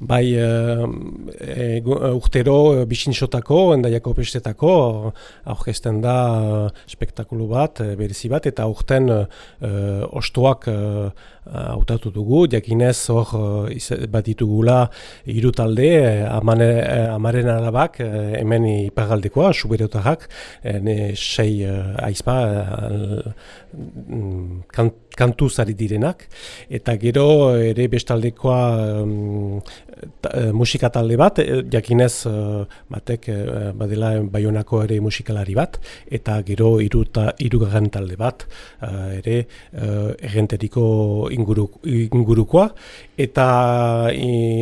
bai e, urtero bisintzotako, endaiako pestetako, aurkezten da spektakulu bat, berezi bat, eta urten ostoak hautatu dugu, jakinez hor bat ditugula hiru talde, amaren arabak, hemen iparaldekoa, suberotarrak, ne sei aizpa, kantuz ari direnak, eta gero ere bestaldekoa um, musika talde bat, eh, jakinez uh, batek uh, badela baionako ere musikalari bat, eta gero iruta, irugarren talde bat, ere uh, errenteriko inguru, ingurukoa, eta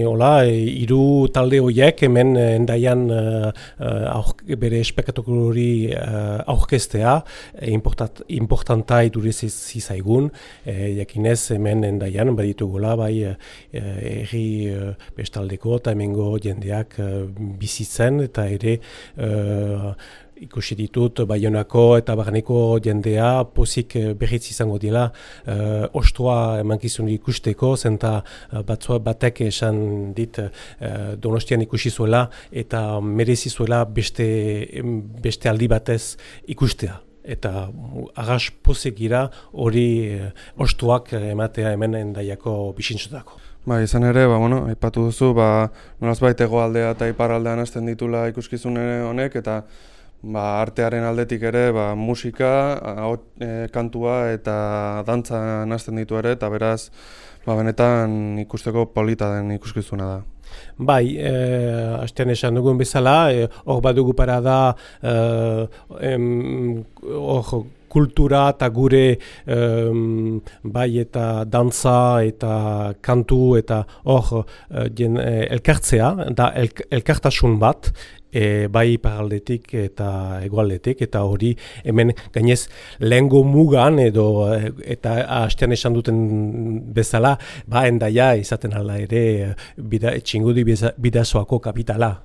hola, iru talde horiek hemen endaian uh, uh, bere espekatokulori uh, aurkestea, importat, importanta iduriz zizaigun, e, jakinez hemen endaian baditugula bai e, erri e, bestaldeko eta hemengo jendeak e, bizitzen eta ere e, ikusi ditut Baionako eta Barneko jendea pozik berriz izango dela e, ostua emankizun ikusteko zenta batzua batek esan dit e, donostian ikusi zuela eta merezi zuela beste, beste aldi batez ikustea eta agas pozegira hori e, ostuak ematea hemen endaiako bisintzutako. Ba, izan ere, ba, bueno, aipatu duzu, ba, nolaz baitego aldea eta iparaldean hasten ditula ikuskizun honek, eta ba, artearen aldetik ere, ba, musika, e, kantua eta dantza hasten ditu ere, eta beraz, ba, benetan ikusteko polita den ikuskizuna da. Bai, eh, astean esan dugun bezala, eh, hor badugu para da, eh, hor kultura eta gure bai eta dantza eta kantu eta hor eh, elkartzea, da elkartasun bat, e, bai paraldetik eta egualdetik eta hori hemen gainez lehengo mugan edo eta hastean esan duten bezala ba endaia izaten ala ere bida, txingudi bidazoako kapitala.